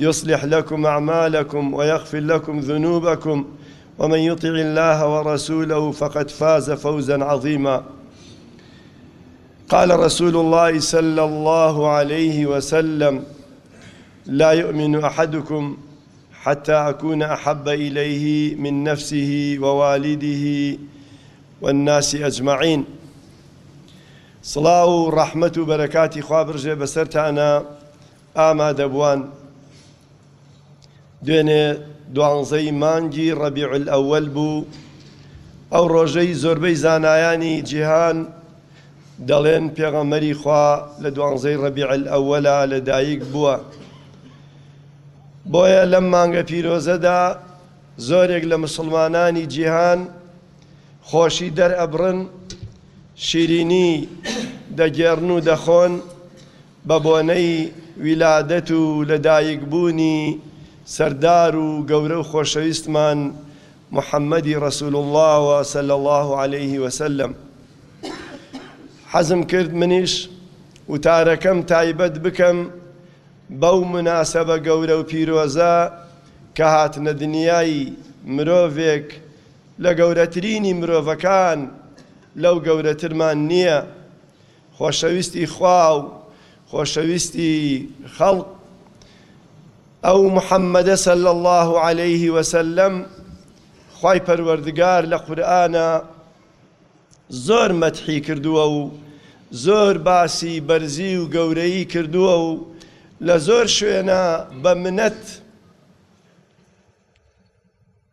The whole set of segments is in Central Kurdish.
يصلح لكم أعمالكم ويغفر لكم ذنوبكم ومن يطع الله ورسوله فقد فاز فوزا عظيما قال رسول الله صلى الله عليه وسلم لا يؤمن أحدكم حتى أكون أحب إليه من نفسه ووالده والناس أجمعين صلاة ورحمة وبركات خوابرجة بسرت أنا ئامادەبووان دوێنێ دوانزەی مانگی ڕەبیع الئەوەل بوو، ئەو ڕۆژەی زۆربەی زانایانی جیهان دەڵێن پێغەمبەری خوا لە دوانزەی ڕەبیع الئەوەلا لەدایک بووە. بۆیە لەم مانگە پیرۆزەدا زۆرێک لە مسلمانانی جیهان خۆشی دەرئەبڕن، شیرینی دەگێڕن و دەخۆن بە بۆنەی ویلادەت و لە دایک بوونی سەردار و گەورە و خۆشەویستمان محمدی رسول اللە وە صلی اللە علیه و سلم حەزم کرد منیش وتارەکەم تایبەت بکەم بەو مناسەبە گەورە و پیرۆزە کە هاتنە دنیای مرۆڤێک لە گەورەترینی مرۆڤەکان لەو گەورەترمان نیە خۆشەویستی خوا و خۆشەویستی خەڵق ئەو محەمەدە سەل اللە علیه وسلم خوای پەروەردگار لە قورئانا زۆر مەتحی کردووە و زۆر باسی بەرزی و گەورەی کردووە و لە زۆر شوێنە بە منەت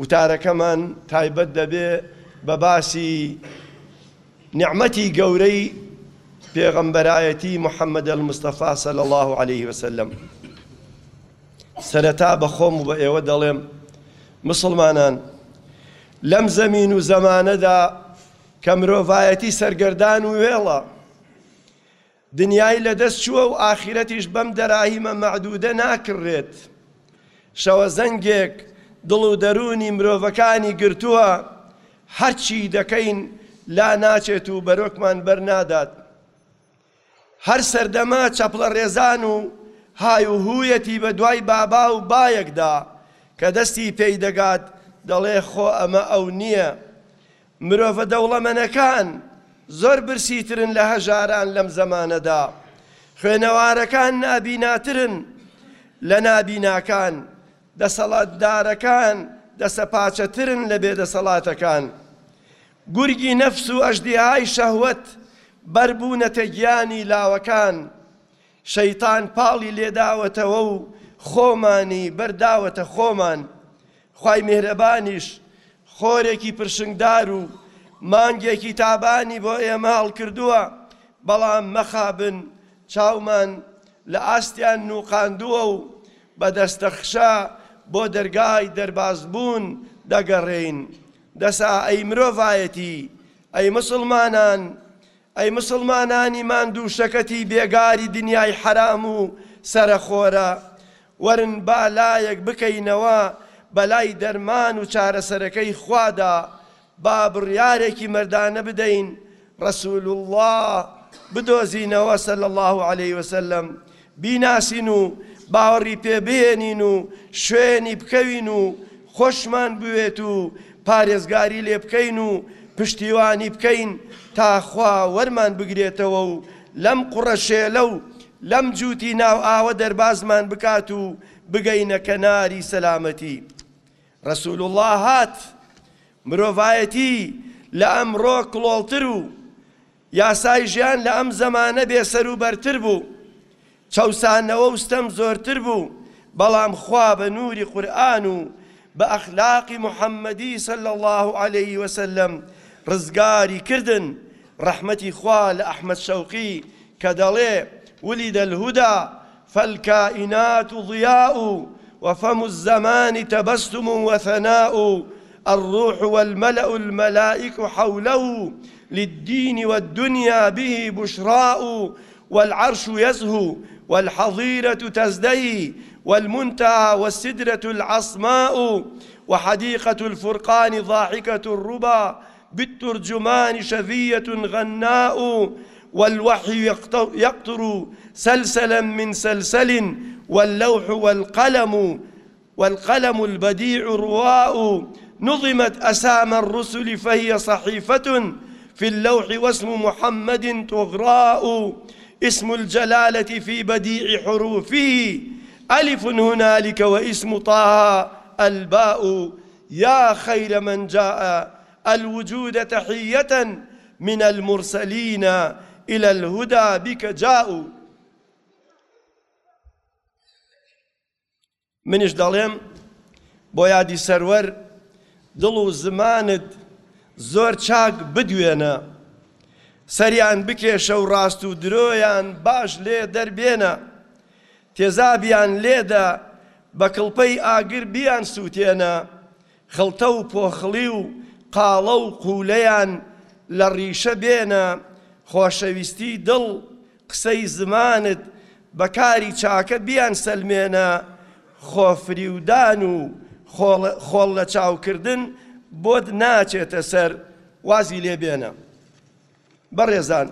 وتارەکەمان تایبەت دەبێ بە باسی نیعمەتی گەورەی پێغەمبەرایەتی محمد المصطفی صلی اللە علیه وسلم سەرەتا بە خۆم و بە ئێوە دەڵێم مسلمانان لەم زەمین و زەمانەدا کە مرۆڤایەتی سەرگەردان و وێڵە دنیای لەدەست چووە و ئاخیرەتیش بەم دەراهیمە مەعدودە ناکڕرێت. شەوەزەنگێک دڵ و دەروونی مرۆڤەکانی گرتووە، هەرچی دەکەین لا ناچێت و بەرۆکمان بەر نادات. هەر سەردەمە چەپڵەڕێزان و های و هوویەتی بە دوای بابا و بایەکدا کە دەستی پێی دەگات دەڵێ خۆ ئەمە ئەو نییە. مرۆڤە دەوڵەمەنەکان زۆر برسی ترن لە هەژاران لەم زەمانەدا، خوێنەوارەکان نابیناترن لە نابیناکان، دەسەڵاتدارەکان دەسەپاچە ترن لە بێدەسەڵاتەکان. گورگی نەفس و ئەژدیهای شەهوەت بەر بوونەتە گیانی لاوەکان. شەیتان پاڵی لێداوەتەوە و خۆمانی بەرداوەتە خۆمان، خوای میهرەبانیش خۆرێکی پرشنگدار و مانگێکی تابانی بۆ ئێمە هەڵکردووە، بەڵام مەخابن چاومان لە ئاستیان نووقاندووە و بە دەستەخشە بۆ دەرگای دەربازبوون دەگەڕێین، دەسا ئەی مرۆڤایەتی، ئەی موسڵمانان، ئەی موسڵمانانی ماندوو شەکەتی بێگاری دنیای حەرام و سەرەخۆرە، وەرن با لایەک بکەینەوە بەلای دەرمان و چارەسەرەکەی خوادا، با بڕیارێکی مەردانە بدەین، رسول اللە، بدۆزینەوە، صلی اللە علیە وسلم، بیناسین و باوەڕی پێ بهێنین و شوێنی بکەوین و خۆشمان بوێت و پارێزگاری لێ بکەین و پشتیوانی بکەین تا خوا وەرمان بگرێتەوە و لەم قوڕە شێلە و لەم جووتی ناو ئاوە دەربازمان بکات و بگەینە کەناری سەلامەتی. رسول اللە هات. مرۆڤایەتی لە ئەمڕۆ کڵۆڵتر و یاسای ژیان لە ئەم زەمانە بێسەروبەرتر بوو، چەوسانەوە و ستەم زۆرتر بوو، بەڵام خوا بە نووری قورئان و بە ئەخلاقی محەممەدی صلی اللە علیە وسلم ڕزگاری کردن، ڕەحمەتی خوا لە ئەحمەد شەوقی کە دەڵێ، ولد الهدی، فالكائنات ضياء وفم الزمان تبسم وثناء الروح والملأ الملائك حوله للدين والدنيا به بشراء والعرش يزهو والحظيرة تزدهي والمنتهى والسدرة العصماء وحديقة الفرقان ضاحكة الربا بالترجمان شذية غناء والوحي يقطر سلسلا من سلسل واللوح والقلم والقلم البديع رواء نظمت أسام الرسل فهي صحيفة في اللوح واسم محمد تغراء اسم الجلالة في بديع حروفه ألف هنالك واسم طه الباء یا خیر من جاء الوجود تحیە من المرسلین الی الهدی بک جاءو منیش دەڵێم بۆ یادی سەروەر دڵ و زمانت زۆر چاک بدوێنە سەریان بکێشە و ڕاست و درۆیان باش لێ دەربێنە تێزابیان لێدە بە کڵپەی ئاگر بیانسووتێنە، خڵتە و پۆخڵی و قاڵە و قوولەیان لە ڕیشە بێنە، خۆشەویستی دڵ، قسەی زمانت، بە کاری چاکە بیانسەلمێنە، خۆ فریودان و خۆڵ لە چاو کردن بۆت ناچێتە سەر، وازی لێ بێنە. بەڕێزان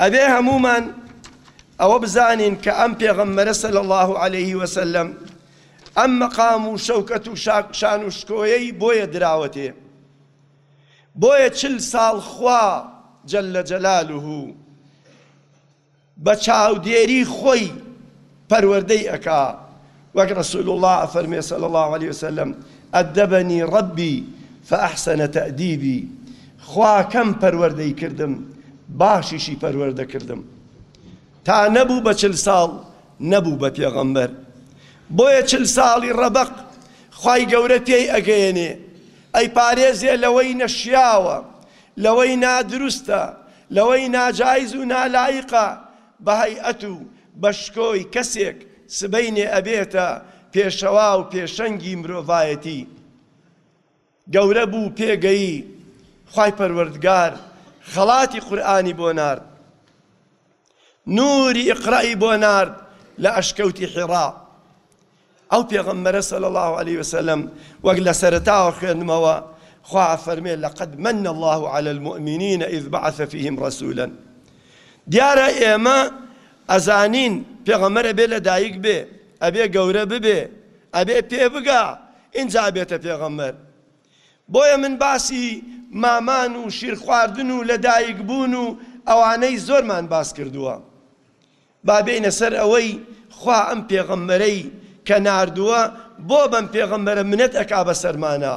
ئەبێ هەموومان ئەوە بزانین کە ئەم پێغەمبەرە صلی الله علیه و سلم ئەم مەقام و شەوکەت و شان و شکۆیەی بۆیە دراوەتێ بۆیە چل ساڵ خوا جل جلاله بە چاودێری خۆی پەروەردەی ئەکا وەک رسول اللە ئەفەرموێ صلی اللە علیە وسلم ادبنی ربی فاحسن تادیبی خواکەم پەروەردەی کردم باشیشی پەروەردە کردم تا نەبوو بە چل ساڵ نەبوو بە پێغەمبەر بۆیە چل ساڵی ڕەبق خی گەورە پێی ئەگەیەنێ ئەی پارێزێ لەوەی نەشیاوە لەوەی نادروستە، لەوەی ناجایز و نالایقە بە هەیئەت و بە شکۆی کەسێک سبەینێ ئەبێتە پێشەوا و پێشەنگی مرۆڤایەتی. گەورە بوو پێ گەیی، خوای پەروەردگار خەڵاتی قورئانی بۆ نارد، نوری اقرا ی بۆ نارد لە ئەشکەوتی حیڕا. ئەو پێغەمبەرە صلی اللە علیە وسلم وەک لە سەرەتاوە خوێندمەوە خوا ئەفەرمێ لقد من اللە علی المؤمنین اذ بعث فیهم رسولا دیارە ئێمە ئەزانین پێغەمبەر ئەبێ لە دایک بێ ئەبێ گەورە ببێ ئەبێ پێ بگا ئینجا بێتە پێغەمبەر بۆیە من باسی مامان و شیر خواردن و لە دایک بوون و ئەوانەی زۆرمان باس کردووە با بێینە سەر ئەوەی خوا ئەم پێغەمبەرەی کە ناردووە بۆ بەم پێغەمبەرە منەت ئەکا بەسەرمانا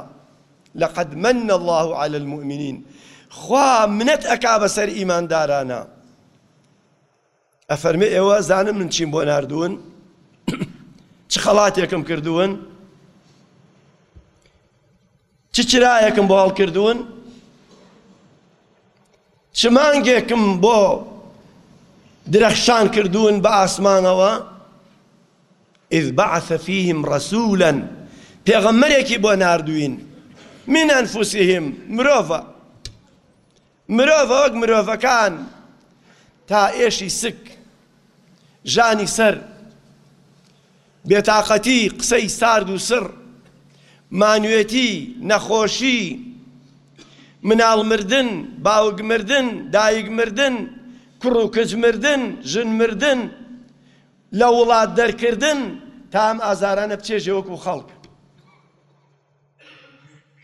لقد من اللە علی المومنین خوا منەت ئەکا بەسەر ئیماندارانە ئەفەرمێ ئێوە زانم من چیم بۆ ناردوون چ خەڵاتێکم کردوون چ چرایەکم بۆ هەڵکردوون چ مانگێکم بۆ درەخشان کردوون بە ئاسمانەوە، اذ بعث فیهم رسولا پێغەمبەرێکی بۆ ناردووین، من انفسهم مرۆڤە مرۆڤە وەک مرۆڤەکان تا ئێشی سک ژانی سەر، بێتاقەتی، قسەی سارد و سڕ، مانوێتی، نەخۆشی، مناڵ مردن، باوک مردن، دایک مردن، کوڕ و کچ مردن، ژن مردن، لە وڵات دەرکردن، تا ئەم ئازارانە بچێژێ وەکو خەڵک.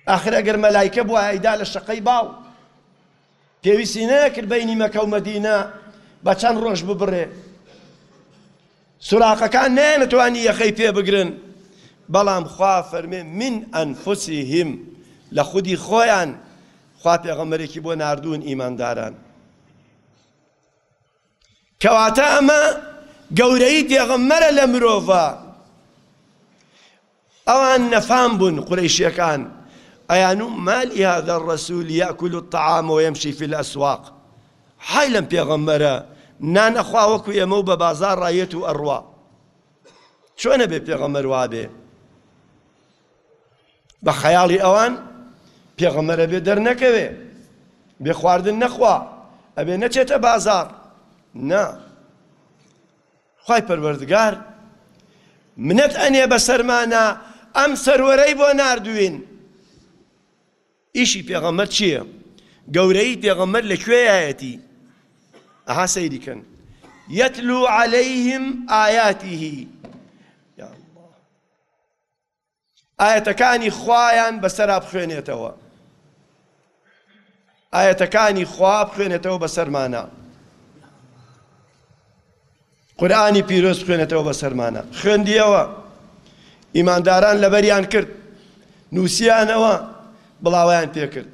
ئاخر ئەگەر مەلایکە بوایە ئەیدا لە شەقەی باڵ پێویستی نەیەکرد بینی مەکە و مەدینە بە چەند ڕۆژ ببڕێ سوراقەکان نەیانەتوانی یەخەی پێ بگرن بەڵام خوا فەرمێ من ئەنفسیهم لە خودی خۆیان خوا پێغەمەرێکی بۆ ناردوون ئیمانداران کەواتە ئەمە گەورەیی پێغەمبەرە لە مرۆڤە ئەوان نەفام بوون قورەیشەکان ئەیانو مالی هذا الرسول يأكل الطعام ويمشي في الأسواق حای لەم پێغەمبەرە نانەخوا وەکو ئێمە و بە بازار ڕایەت و ئەڕوا چۆنە بێ پێغەمبەر وابێ بە خەیاڵی ئەوان پێغەمبەر ئەبێ دەرنەکەوێ بێ خواردن نەخوا ئەبێ نەچێتە بازار نا خی پەروەردگار منەت ئەنێ بەسەرمانە ئەم سەروەرەی بۆ نردوین ئیشی پێغەمەر چییە؟ گەورەی پێغەمەر لە کوێیەتی ئەها سەیریکەن یەتلو عليهلەیهم ئاياتیهی ئایەتەکانی خوایان بەسەرا بخوێنێتەوە ئایەتەکانی خوا بخوێنێتەوە بەسەرمانە قورآانی پیرۆز خوێنێتەوە بەسەرمانە خوێندیەوە ئیمانداران لەبەریان کرد نووسیانەوە بڵاویان پێکرد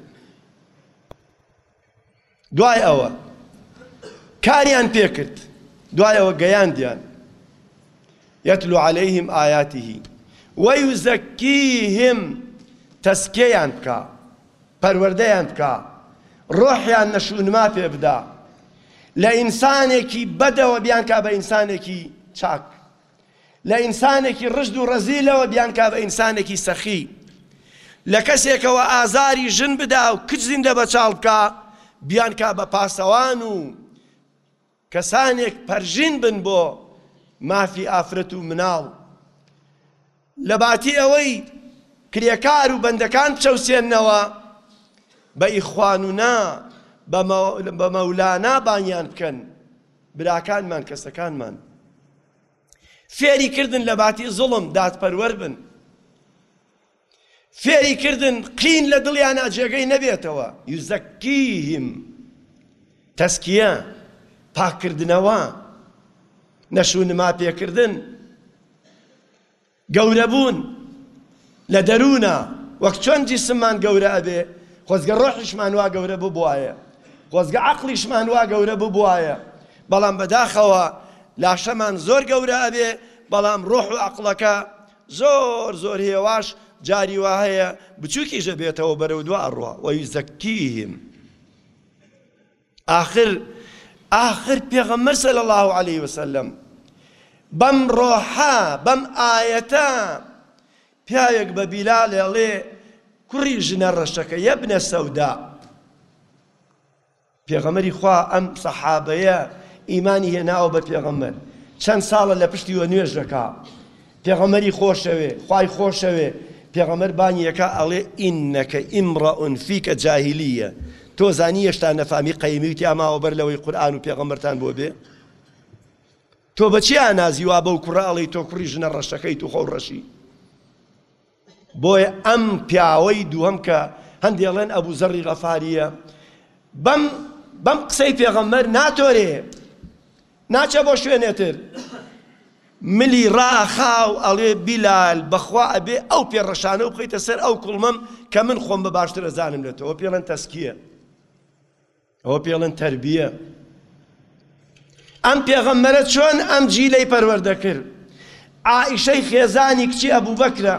دوای ئەوە کاریان پێکرد دوای ئەوە گەیاندیان یتلو علیهم آیاته ویزکیهم تەسکیەیان بکا پەروەردەیان بکا ڕۆحیان نەشونما پێ بدا لە ئینسانێکی بەدەوە بیانکا بە ئینسانێکی چاک لە ئینسانێکی ڕژد و ڕەزیلەوە بیانکا بە ئینسانێکی سەخی، لە کەسێکەوە ئازاری ژن بدا و کچ زیندە بەچاڵ بکا بیانکا بە پاسەوان و کەسانێک پەرژین بن بۆ مافی ئافرەت و مناڵ. لەباتی ئەوەی کرێکار و بەندەکان بچەوسێننەوە بە ئیخوان و نا بە مەولانا بانگیان بکەن براکانمان کەسەکانمان فێری کردن لە باتی زڵم دادپەروەر بن فێری کردن قین لە دڵیانە جێگەی نەبێتەوە یوزەکیهم تەسکیە پاکردنەوە نەشونما پێکردن گەورەبوون لە دەروونە، وەک چۆن جیسممان گەورە ئەبێ، خۆزگە ڕۆحیشمان وا گەورە ببوایە، خۆزگە عەقڵیشمان وا گەورە ببوایە، بەڵام بەداخەوە لاشەمان زۆر گەورە ئەبێ، بەڵام ڕۆح و عەقڵەکە زۆر زۆر هێواش جاری وا هەیە بچووکیش ئەبێتەوە بەرەو دوا ئەڕوا، ویزەکیهم. ئاخر ئاخر پێغەمبەر صلی اللە علیە وسلم بەم ڕۆحە بەم ئایەتە پیاوێک بە بیلال ئەڵێ کوڕی ژنە ڕەشەکە یەبنە سەودا پێغەمەری خوا ئەم سەحابەیە ئیمانی هێناوە بە پێغەمەر چەند ساڵە لە پشتی وە نوێژ دەکا پێغەمبەری خۆشەوێ خوای خۆشەوێ پێغەمبەر بانگی ئەکا ئەڵێ ئینەک ئیمڕە فیک جاهیلیە تۆ زانی یەشتا نەفامی قەیمی تیا ماوە بەر لەوەی قورئان و پێغەمبەرتان بۆ بێ تۆ بەچی ئانازی وا بەو کوڕە ئەڵێی تۆ کوڕی ژنە ڕەشەکەیت و خۆو ڕەشی بۆیە ئەم پیاوەی دووەم کە هەندێ ڵێن ئەبو زەڕی غەفاریە بەم بەم قسەی پێغەمبەر ناتۆرێ ناچێ بۆ شوێنێتر ملی ڕاخاو ئەڵێ بیلال بەخوا ئەبێ ئەو پێ ڕەشانە و بخیتە سەر ئەو کوڵمەم کە من خۆم بە باشتر ئەزانم لە تۆ پێڵەن تەسکیە ئەوە پێڵن تەربیە ئەم پێغەمبەرە چۆن ئەم جیلەی پەروەردە کرد عائشەی خێزانی کچی ئەبوو بەکرە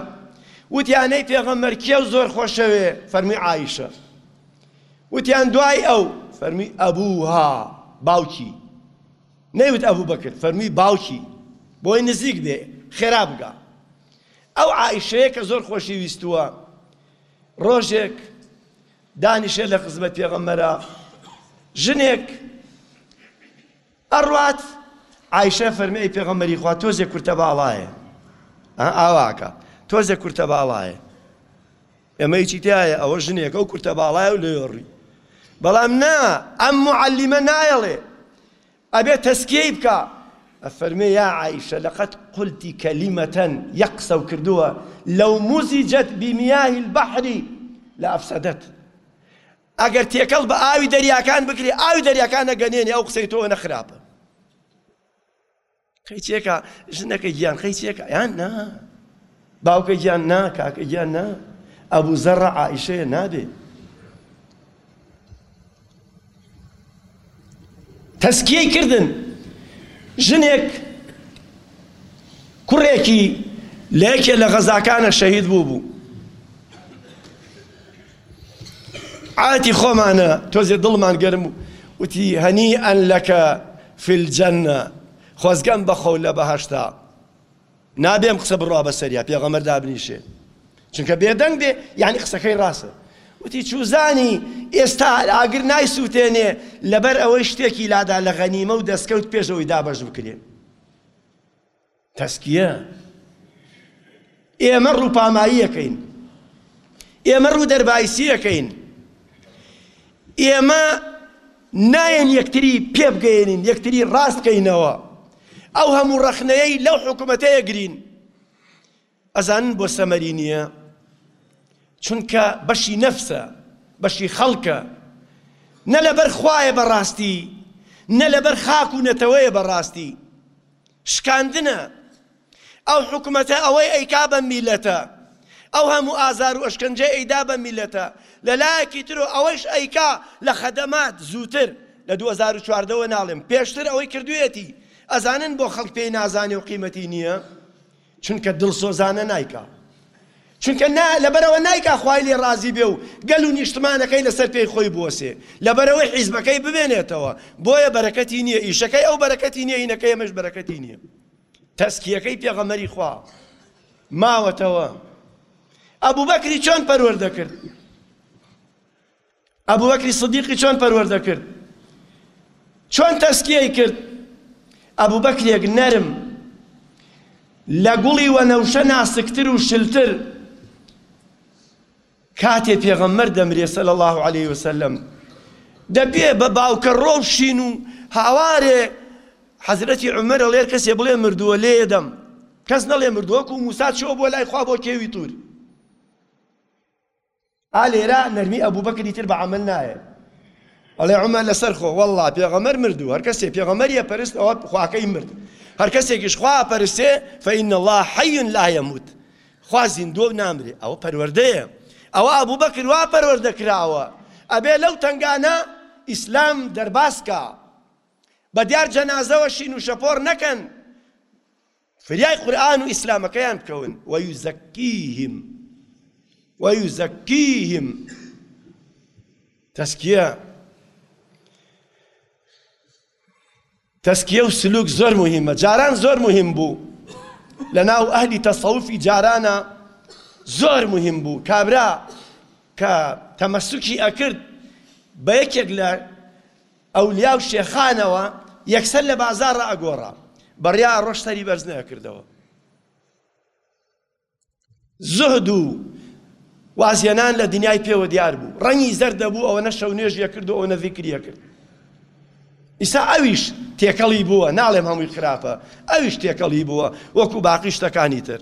وتیانەی پێغەمبەر کێ و زۆر خۆشەوێ فەرمی عائشە وتیان دوای ئەو فەرمی ئەبووها باوکی نەیوت ئەبوو بەکر فەرمی باوکی بۆی نزیک بێ خێرا بگا ئەو عائشەیە کە زۆر خۆشی ویستووە ڕۆژێک دانیشێ لە خزمەت پێغەمبەرا ژنێک ئەڕوات عیشە فەرمی ئەی پێغەمبەری خوا تۆزێ کورتە باڵایە ئاواکە تۆزێ کورتە باڵایە ئەمە هیچی تایە ئەوە ژنێکە و کورتە باڵایە و لێڕی بەڵام نا ئەم معلمە نایەڵێ ئەبێ تەسکیەی بکا ئەفەرمێ یا عائیشە لقد قلت کلیمە یەک قسەو کردووە لو مزجت بمیاه البحر لافسدت ئەگەر تێکەڵ بە ئاوی دەریاکان بکرێ ئاوی دەریاکان ئەگەنێنێ ئەو قسەی تۆ نەخراپە. قەی چێکا ژنەکە گیان قەی چێکا یان نا باوکە گیان نا کاکە گیان نا ئەبوو زەڕە عیشەیە نابێ تەسکیەی کردن ژنێک کوڕێکی لە یەکێ لە غەزاکانە شەهید بوو بوو عاتی خۆمانە تۆزێ دڵمان گەرم و وتی هەنیئا لەکە فی الجنە خۆزگەم بە خۆو لە بەهەشتا نابێ ئەم قسە بڕوا بەسەریا پێغەمبەر دابنیشێ چونکە بێدەنگ بێ یعنی قسەکەی ڕاستە وتی چوزانی ئێستا ئاگر نایسووتێنێ لەبەر ئەوەی شتێکی لادا لە غەنیمە و دەستکەوت پێشەوەی دابەش بکرێ تەسکیە، ئێمە ڕووپاماییەکەین، ئێمە ڕوودەربایسییەکەین، ئێمە نایەین یەکتری پێبگەیەنین، یەکتری ڕاست بکەینەوە، ئەو هەموو ڕەخنەیەی لەو حکومەتەیەگرین، ئەزانن بۆ سەمەری نییە چونکە بەشی نەفسە بەشی خەڵکە نە لەبەر خوایە بەڕاستی نە لەبەر خاک و نەتەوەیە بەڕاستی شکاندنە ئەو حکومەتە ئەوەی ئەیکا بە میلەتە ئەو هەموو ئازار و ئەشکەنجە ئەیدا بە میلەتە لە لایەکی ترۆ ئەوەیش ئەیکا لە خەدەمات زووتر لە 2014ەوە ناڵێم پێشتر ئەوەی کردوێتی ئەزانن بۆ خەڵک پێی نازانێ و قیمەتی نییە چونکە دڵسۆزانە نایکا چونکە نا لەبەرەوە نایکا خوای لێ ڕازی بێ و گەل و نیشتمانەکەی لەسەر پێی خۆی بوەسێ لەبەرەوەی حیزبەکەی بمێنێتەوە بۆیە بەرەکەتی نییە ئیشەکەی ئەو بەرەکەتی نییە ئینەکەی ئەمەش بەرەکەتی نییە تەسکیەکەی پێغەمەری خوا ماوەتەوە ئەبوو بەکری چۆن پەروەردە کرد ئەبوبەکری سدیقی چۆن پەروەردە کرد؟ چۆن تەسکیەی کرد؟ ئەبوبەکرێک نەرم لە گوڵی وەنەوشە ناسکتر و شلتر کاتێ پێغەمبەر دەمرێ صلی الله علیه وسلم دەبێ بە باوکە ڕۆو شین و هاوارێ حەزرەتی عمر ئەڵێ کەسێ بڵێ مردووە لێدەم کەس نەڵێ مردووەکو موسا چۆ بۆ لای خوا بۆ کێوی تور ئا لێرە نەرمی ئەبوبەکر ئیتر بە عەمەل نایێ ئەڵێ عومەر لەسەر خۆ وەڵڵا پێغەمبەر مرد و هەر کەسێ پێغەمبەریە پەرست ئەوە خواکەی مرد هەر کەسێکیش خوا ئەپەرستێ فإن الله حی لا یموت خوا زیندووە و نامرێ ئەوە پەروەردەیە ئەوە ئەبوبەکر وا پەروەردە کراوە ئەبێ لەو تەنگانە ئیسلام دەرباز کا بە دیار جەنازەوە شین و شەپۆڕ نەکەن فریای قورئان و ئیسلامەکەیان بکەون ویزکیهم ویزکیهم تەسکیە تەسکیە و سلوک زۆر مهمە جاران زۆر مهم بوو لە ناو ئەهلی تەسەوفی جارانە زۆر مهم بوو کابرا کە تەمەسوکی ئەکرد بە یەکێک لە ئەولیا و شێخانەوە یەکسەر لە بازاڕ ئەگۆڕا، بڕیا ئەڕۆشت سەری بەرز نەئەکردەوە. زوهد و وازهێنان لە دنیای پێوە دیار بوو، ڕەنگی زەرد دەبوو، ئەوەنە شەو نوێژی ئەکرد و ئەوەنە زیکری ئەکرد. ئیستا ئەویش تێکەڵی بووە، ناڵێم هەمووی خراپە، ئەویش تێکەڵی بووە وەکو باقی شتەکانی تر.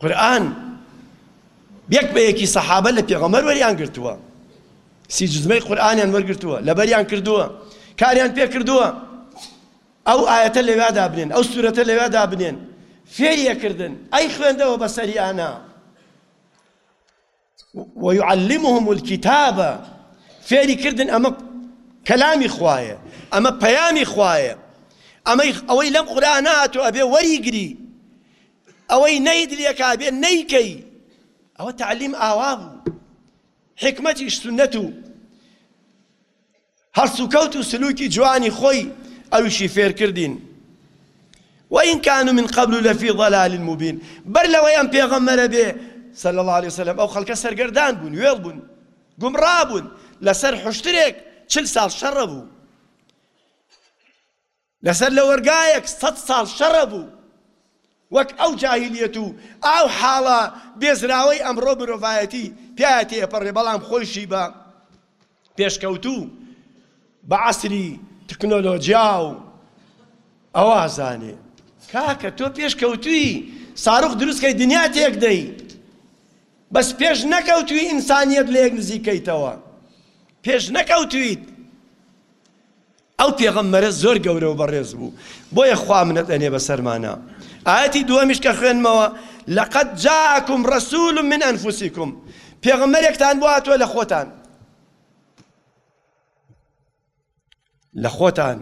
قورئان یەک بە یەکی سەحابە لە پێغەمبەر وەریان گرتووە سی جزمەی قورئانیان وەرگرتووە لەبەریان کردووە کاریان پێ کردووە ئەو ئاەتە لەوێ دابنێن ئەو سوورەتە لەوێ دابنێن فێریەکردن ئەی خوێندەوە بەسەریانە ویعلمهم الکتاب فێری کردن ئەمە کەلامی خوایە ئەمە پەیامی خوایە ئەمەی ئەوەی لەم قورآن هاتو ئەبێ وەریگری ئەوەی نەید لێکا بێ نەیکەی ئەوە تعلیم ئاوا بوو حکمەتیش سنەت و هەڵسوکەوت و سلوکی جوانی خۆی ئەویشی فێرکردین وإن كانوا من قبل لفي ضلال مبين بەر لەوەی ئەم پێغەمبەرە بێ صلی الله عليه وسلم ئەو خەڵکە سەرگەردان بوون وێڵ بوون گومڕا بوون لەسەر حشترێک چل ساڵ شەڕە بوو لەسەر لەوەرگایەک سەد ساڵ شەڕە بوو وەک ئەو جاهیلیەت و ئاو حاڵە بێزراوەی ئەمڕۆ مرۆڤایەتی پیایا تێپەڕێ بەڵام خۆیشی بە پێشکەوتوو بە عەسری تکنۆلۆجیا و ئەوا زانێ کاکە تۆ پێشکەوتوی ساروخ دروستکەی دنیا تێک دەی بەس پێش نەکەوتوی ئینسانیت لە یەک نزیکەیتەوە پێش نەکەوتویت ئەو پێغەمبەرە زۆر گەورە و بەڕێز بوو بۆیە خوا منەت ئەنێ بەسەرمانا ئاەتی دووەمیش کە خوێنمەوە لەقەت جاکم ڕسول من ئەنفوسیکم پێغەمبەرێکتان بۆ هاتووە لە خۆتان لە خۆتان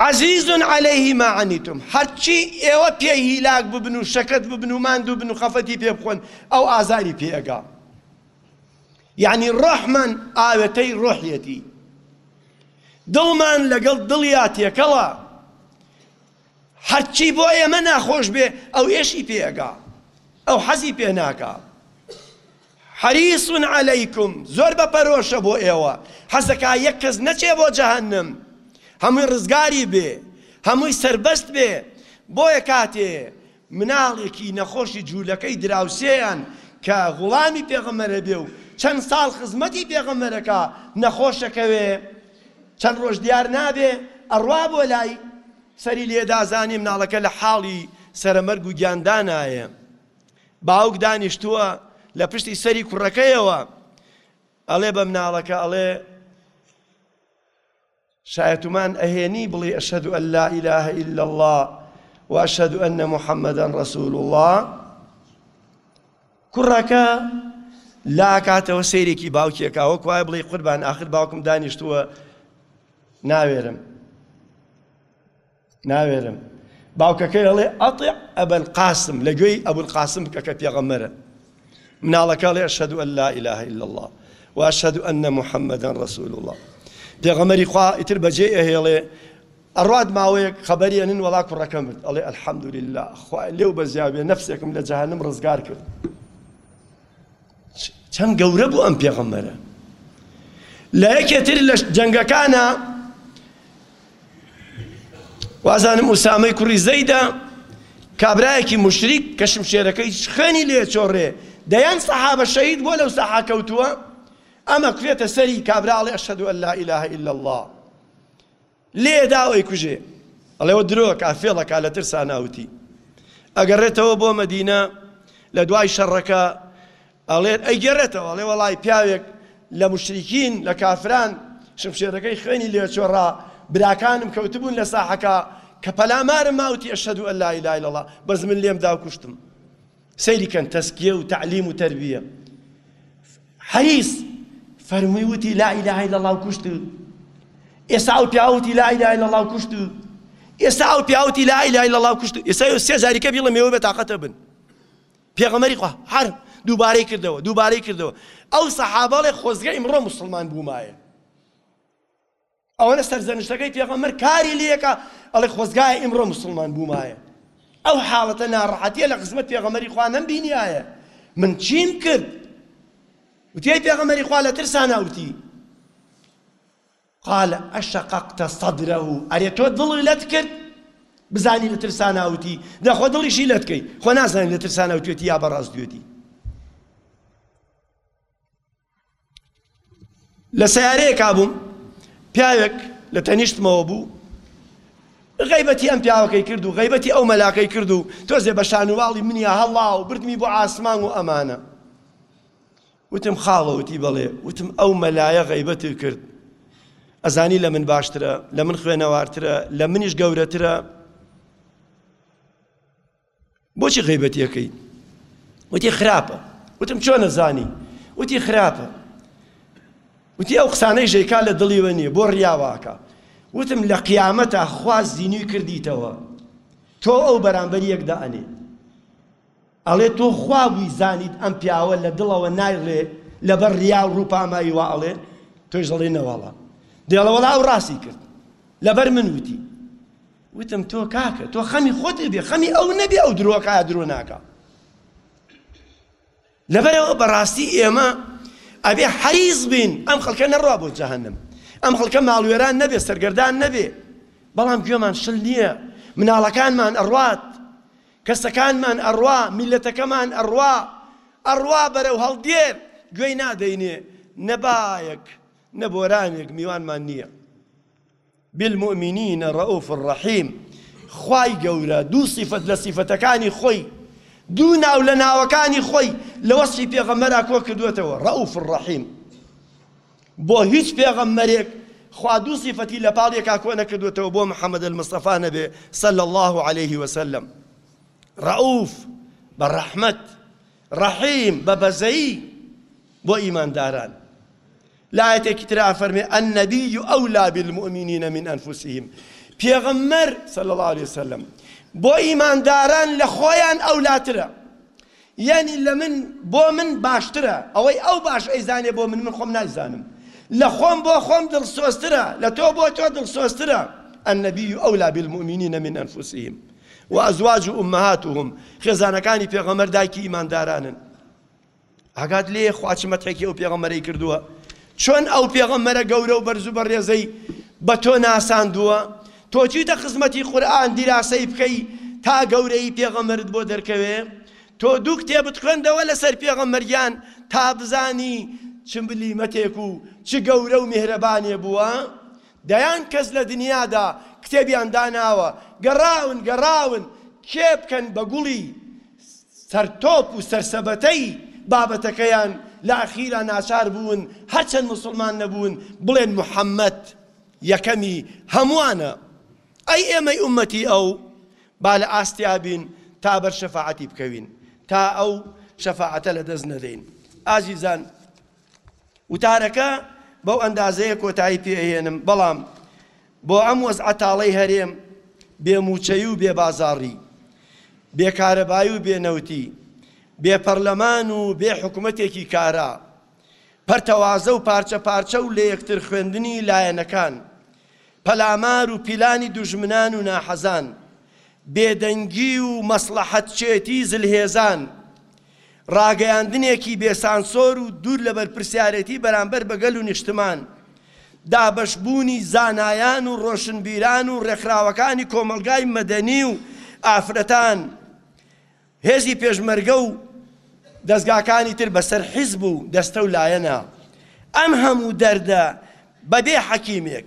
عزیز عليه ما عنیتم هەرچی ئێوە پێ هیلاک ببن و شەکەت ببن و ماندوو بن و خەفەتی پێ بخۆن ئەو ئازاری پێگا یەعنی ڕۆحمان ئاوێتەی ڕۆحیەتی، دڵمان لەگەڵ دڵیا تێکەڵە، هەرچی بۆ ئێمە ناخۆش بێ ئەو ئێشی پێ ئەگا، ئەو حەزی پێ ناکا. حریص علیکم، زۆر بە پەرۆشە بۆ ئێوە، حەز دەکا یەک کەس نەچێ بۆ جەهەنم، هەمووی ڕزگاری بێ، هەمووی سەربەست بێ، بۆیە کاتێ مناڵێکی نەخۆشی جولەکەی دراوسێیان کە غوڵامی پێغەمبەرە بێ و چەند ساڵ خزمەتی پێغەمبەرەکا نەخۆشەکەوێ چەند ڕۆژ دیار نابێ ئەڕوا بۆ لای سەری لێ دازانێ مناڵەکە لە حاڵی سەرەمەرگ و گیاندانایە باوک دانیشتووە لە پشتی سەری کوڕەکەیەوە ئەڵێ بە مناڵەکە ئەڵێ شایەتومان ئەهێنی بڵێی اشهد ان لا اله الا اللە و اشهد ان محمدا رسول اللە کوڕەکە لاکاتەوە سەیرێکی باوکێکاوە کوای بڵێ قوربان ئاخر باوکم دانیشتووە ناوێرم ناوێرم باوکەکەی ئەڵێ ئەطع ابا القاسم لە گوێی ابو القاسم بکە کە پێغەمبەرە مناڵەکە ئەڵێ اشهد ان لا اله الا الله واشهد ان محمدا رسول الله پێغەمبەری خوا ئیتر بەجێ ئەهێڵێ ئەڕات ماوەیەک خەبەری ئەنن وەڵا کوڕەکە مرد ئەڵێ الحمد لله خوای لێو بەزیاوێ نەفسێکم لە جەهەنم ڕزگار کرد چەند گەورە بوو ئەم پێغەمبەرە لە یەکێ تر لە جەنگەکانە وازانم ئوسامەی کوڕی زەیدە کابرایەکی مشریک کە شمشێرەکەی خوێنی لێ چۆڕێ دەیان سەحابە شەهید بۆ لەو سەحا کەوتووە ئەمە کوێتە سەری کابراڵی ئەشهەدو ئەن لا ئیلاهە ئیلا الله لێ دا ئەیکوژێ. ئەڵێ ئەوە درۆ ئەکا، فێڵ ئەکا، لە ترسا ناوتی. ئەگەڕێتەوە بۆ مەدینە، لە دوای شەڕەکە ئەڵێت، ئەیگێڕێتەوە، ئەڵێ وەڵای پیاوێک لە موشریکین، لە کافران شمشێرەکەی خوێنی لێ چۆڕا، براکانم کەوتبوون لە ساحەکە، کە پەلامارم ما وتی، اشهد ان لا اله الا اللە، بەس من لێم دا و کوشتم. سەیری کەن تەزکیە و تەعلیم و تەربیە حەیس فەرمووی وتی لا ئیلاهە ئیلا اللە و کوشت و ئێستا ئەو پیاوە وتی لا ئیلاهە ئیلا اللە و کوشت و ئێستا ئەو پیاوە وتی لا ئیلاهە ئیلا اللە و کوشت و ئێستا یو سێ جاریکە بیڵە مێوە بە تاقەتە بن پێغەمەری خوا هەر دووبارەی کردەوە دووبارەی کردەوە ئەو سەحابەڵێ خۆزگە ئیمڕۆ موسڵمان بوومایە ئەوەنە سەرزەنشتەکەی پێغەمبەر کاری لێکە ئەڵێ خۆزگایە ئیمڕۆ موسڵمان بوومایە ئەو حاڵەتە ناڕەحەتیە لە خزمەت پێغەمبەری خوا نەم بینیایە من چیم کرد وتیای پێغەمبەری خوا لە ترسا ناوتی قال اشققت صدره ئەرێ تۆ دڵی لەت کرد بزانی لە ترساناوتی دەخۆ دڵیشی لەت کەی خۆ نازانین لە ترساناوتێتی یا بەڕاستێتی لە سەیارەیەکا بووم پیاوێک لە تەنیشتمەوە بوو غیبەتی ئەم پیاوەکەی کرد و غیبەتی ئەو مەلاکەی کرد و تۆزێ بە شانواڵی منیا هەڵا و بردمی بۆ ئاسمان و ئەمانە وتم خاڵەوتی بەڵێ وتم ئەو مەلایە غیبەتی کرد ئەزانی لە من باشترە لە من خوێنەوارترە لە منیش گەورەترە بۆچی غەیبەتی ئەکەی وتی خراپە وتم چۆنە زانی وتی خراپە وتی ئەو قسانەی ژەیکا لە دڵیوە نییە بۆ ڕیاواکە وتم لە قیامەتە خوا زینوی کردیتەوە تۆ ئەو بەرامبەر یەک دائەنێ ئەڵێ تۆ خوا بووی زانیت ئەم پیاوە لە دڵەوە نایڵێ لەبەر ریا و ڕووپامایی وا ئەڵێ تۆش دەڵێ نەواڵە دێڵەوەڵا ئەو ڕاستی کرد لەبەر من وتی وتم تۆ کاکە تۆ خەمی خۆتت بێ خەمی ئەو نەبێ ئەو درۆکە درۆ ناکە لەبەرەوە بەڕاستی ئێمە ئەبێ حەریز بین ئەم خەڵکە نەڕوا بۆ جەهەنم ئەم خەڵکە ماڵوێران نەبێ سەرگەردان نەبێ بەڵام گوێمان شل نییە مناڵەکانمان ئەڕوات کەسەکانمان ئەڕوا میلەتەکەمان ئەڕوا ئەڕوا بەرەو هەڵدێر گوێی نادەینێ نەبایەک نە بۆرانێک میوانمان نییە بالموئمنین رءوف رحیم، خوای گەورە دوو سیفەت لە سیفەتەکانی خۆی، دوو ناو لە ناوەکانی خۆی لە وەسفی پێغەمبەرا کۆ کردووەتەوە، رءوف رحیم. بۆ هیچ پێغەمبەرێک خوا دوو سیفەتی لە پاڵ یەکا کۆ نەکردووەتەوە بۆ محمد المصطفی نەبێ صلی اللە علیه وسلم. رءوف، بە رەحمەت، رحیم، بە بەزەیی بۆ ئیمانداران. لە ئایەتێکی ترا ئەفەرمێ، النبی اولی بالمومنین من انفسهم، پێغەمبەر، صلی اللە علیە وسلم، بۆ ئیمانداران لە خۆیان ئەولاترە، یەعنی لە من، بۆ من باشترە، ئەوەی ئەو باش ئەیزانێ بۆ من، من خۆم نایزانم، لە خۆم بۆ خۆم دڵسۆزترە، لە تۆ بۆ تۆ دڵسۆزترە، النبی اولی بالمومنین من انفسهم وازواجه امهاتهم، خێزانەکانی پێغەمبەر دایکی ئیماندارانن، ئاگات لێیە خوا چ مەتحێکی ئەو پێغەمەرەی کردووە چۆن ئەو پێغەمەرە گەورە و بەرز و بەڕێزەی بە تۆ ناساندووە تۆ چیتە خزمەتی قورئان دیراسەی بکەی تا گەورەی پێغەمەرت بۆ دەرکەوێ تۆ دوو کتێبت خوێندەوە لەسەر پێغەمەریان تا بزانی چ بلیمەتێک و چ گەورە و میهرەبانێ بووە دەیان کەس لە دنیادا کتێبیان داناوە گەڕاون گەڕاون کێ بکەن بە گوڵی سەرتۆپ و سەرسەبەتەی بابەتەکەیان لە ئەخیرا ناچار بوون هەرچەند موسڵمان نەبوون بڵێن محمد یەکەمی هەمووانە ئەی ئێمەی ئومەتی ئەو با لە ئاستیا بین تا بەر شەفاعەتی بکەوین تا ئەو شەفاعەتە لە دەست نەدەین ئازیزان وتارەکە بەو ئەندازەیە کۆتایی پێهێنم بەڵام بۆ ئەم وەزعە تاڵەی هەرێم، بێ مووچەیی و بێ بازاڕی، بێ کارەبای و بێ نەوتی، بێ پەرلەمان و بێ حکومەتێکی کارا، پەرتەوازە و پارچە پارچە و لەیەکتر خوێندنی لایەنەکان، پەلامار و پیلانی دوژمنان و ناحەزان، بێدەنگی و مەسڵەحەتچێتی زلهێزان، ڕاگەیاندنێکی بێ سانسۆر و دوور لە بەرپرسیارێتی بەرامبەر بە گەل و نیشتمان، دابەش بوونی زانایان و ڕۆشنبیران و ڕێکخراوەکانی کۆمەڵگای مەدەنی و ئافرەتان، هێزی پێشمەرگە و دەزگاکانی تر بەسەر حیزب و دەستە و لایەنە. ئەم هەموو دەردە بە بێ حەکیمێک،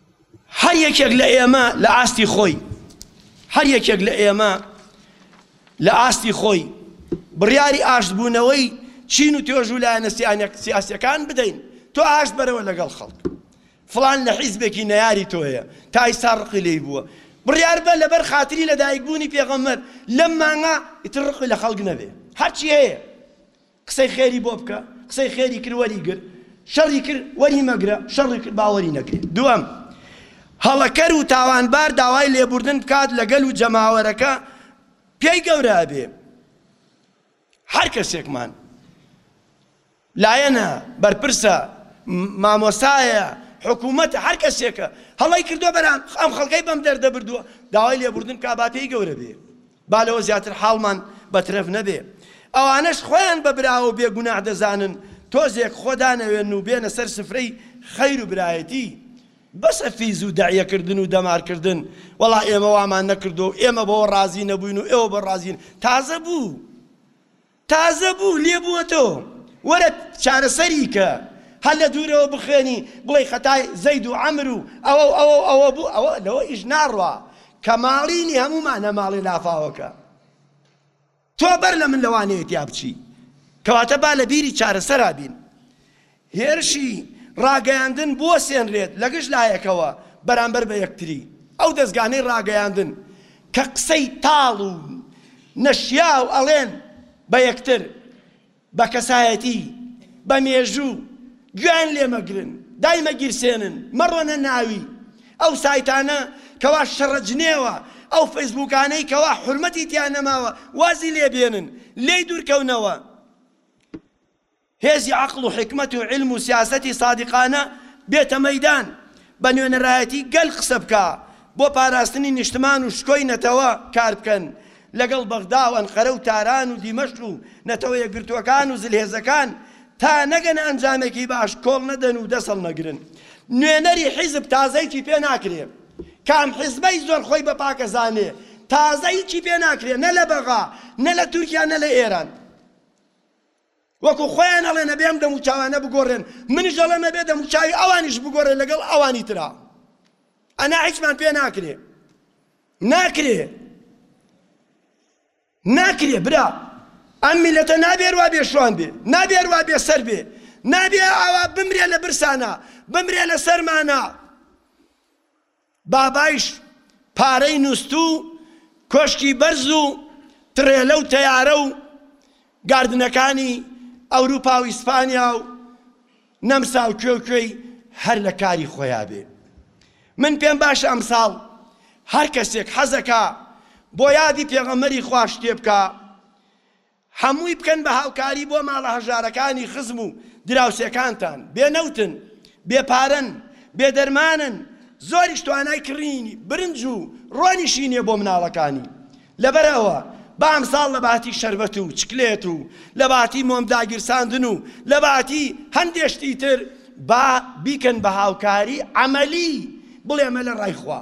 هەر یەکێک لە ئێمە لە ئاستی خۆی هەر یەکێک لە ئێمە لە ئاستی خۆی بڕیاری ئاشتبوونەوەی چین و توێژ و لایەنە سیاسیەکان بدەین تۆ ئاشت بەرەوە لەگەڵ خەڵک فلان لە حیزبێکی نەیاری تۆ هەیە تا ئیستا ڕقی لێی بووە بڕیار بە لەبەر خاتری لەدایکبوونی پێغەمبەر لەم مانگە ئیتر ڕقی لە خەڵک نەبێ هەرچی هەیە قسەی خێری بۆ بکە، قسەی خێری کرد وەری گر، شەڕی کرد وەری مەگرە، شەڕی کرد با وەری نەگرێ. دووەم، هەڵەکەر و تاوانبار داوای لێبوردن بکات لە گەل و جەماوەرەکە پێی گەورە ئەبێ. هەر کەسێکمان، لایەنە، بەرپرسە، مامۆستایە، حکوومەتە، هەر کەسێکە هەڵەی کردووە بەرام ئەم خەڵکەی بەم دەردە بردووە، داوای لێبوردن بکات با پێی گەورە بێ. با لەوە زیاتر حاڵمان بە ترەف نەبێ. ئەوانەش خۆیان بە براوە و بێ گوناح دەزانن، تۆزێک خۆ دانەوێن و بێنە سەر سفرەی خەیر و برایەتی. بەسە فیز و دەعیە کردن و دەمار کردن، وەڵا ئێمە وامان نەکردووە و ئێمە بەوە ڕازی نەبووین و ئێوە بەوە ڕازین، تازە بوو. تازە بوو لێ بووەتەوە وەرە چارەسەری کە هەر لە دوورەوە بخوێنی بڵێی خەتای زەید و عەمر و ئەوە و ئەوە و ئەوە بوو ئەوە لەوە ئیش ناڕوا کە ماڵینی هەموومانە ماڵێ لافاوەکە تۆ بەر لە من لەوانەیە تیا بچی کەواتە با لە بیری چارەسەرا بین هێرشی ڕاگەیاندن بوەسێنرێت لە گشت لایەکەوە بەرامبەر بە یەکتری، ئەو دەزگانەی ڕاگەیاندن کە قسەی تاڵ و نەشیاو ئەڵێن بە یەکتر، بە کەسایەتی، بە مێژوو، گوێیان لێ مەگرن، دایمەگیرسێنن، مەڕۆنە ناوی ئەو سایتانە کەوا شەڕە جنێوە، ئەو فەیسبووکانەی کەوا حورمەتی تیا نەماوە وازی لێ بێنن، لێی دوورکەونەوە. هێزی عەقڵ و حیکمەت و عیلم و سیاسەتی سادقانە بێتە مەیدان، بە نوێنەرایەتی گەل قسە بکا، بۆ پاراستنی نیشتمان و شکۆی نەتەوە کار بکەن، لەگەڵ بەغدا و ئەنقەرە و تاران و دیمەشق و نەتەوە یەکگرتووەکان و زلهێزەکان تا نەگەنە ئەنجامێکی باش کۆڵ نەدەن و دەست هەڵنەگرن. نوێنەری حیزب تازە هیچی پێ ناکرێ، کام حیزبەی زۆر خۆی بە پاک ئەزانێ، تازە هیچی پێ ناکرێ، نە لە بەغا، نە لە تورکیا، نە لە ئێران. وەکو خۆیان ئەڵێن ئەبێ ئەم دەموچاوانە بگۆڕێن، منیش ئەڵێم ئەبێ دەموچاوی ئەوانیش بگۆڕێ لەگەڵ ئەوانی ترا. ئەنا هیچمان پێ ناکرێ. ناکرێ. ناکرێ برا. ئەم میلەتە نابێ ئەروا بێ شوان بێ. نابێ ئەروا بێ سەر بێ. نابێ ئاوا بمرێ لە برسانا. بمرێ لە سەرمانا. بابایش پارەی نوستو کۆشکی بەرزو تڕێلەو تەیارەو گاردنەکانی ئەوروپاو ئیسپانیاو نەمساو کوێو کوێی هەر لە کاری خۆیا بێ من پێم باشە ئەمساڵ هەر کەسێک حەزەکا بۆ یادی پێغەمبەری خوا شتێ بکا هەمووی بکەن بە هاوکاری بۆ ماڵە هەژارەکانی خزم و دراوسێکانتان بێ نەوتن، بێ پارەن، بێ دەرمانن، زۆریش توانای کڕینی برنج و ڕۆنیشی نیە بۆ مناڵەکانی، لەبەر ئەوە با ئەمساڵ لە باتی شەربەت و چکلێت و لە باتی مۆم داگیرساندن و لە باتی هەندێ شتی تر با بیکەن بە هاوکاری عەمەلی بڵێمە لە ڕای خوا.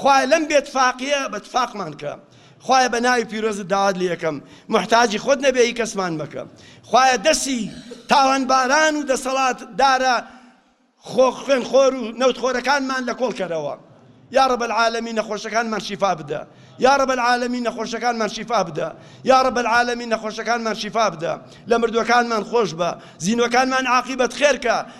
خوایە لەم بێ تفاقیە بە تفاقمان کە خوایە بە ناوی پیرۆزت داوات لێ ئەکەم موحتاجی خۆت نەبێ هی کەسمان مەکە خوایە دەسی تاوانباران و دەسەڵات دارە خۆ خوێن خۆر و نەوت خۆرەکانمان لە کۆڵ کەرەوە یا رب العالمین نەخۆشەکانمان شیفا بدە یا رب العالمین نەخۆشەکانمان شیفا بدە یا رب العالمین نەخۆشەکانمان شیفا بدە لە مردوەکانمان خۆش بە زینوەکانمان عاقیبەت خێرکە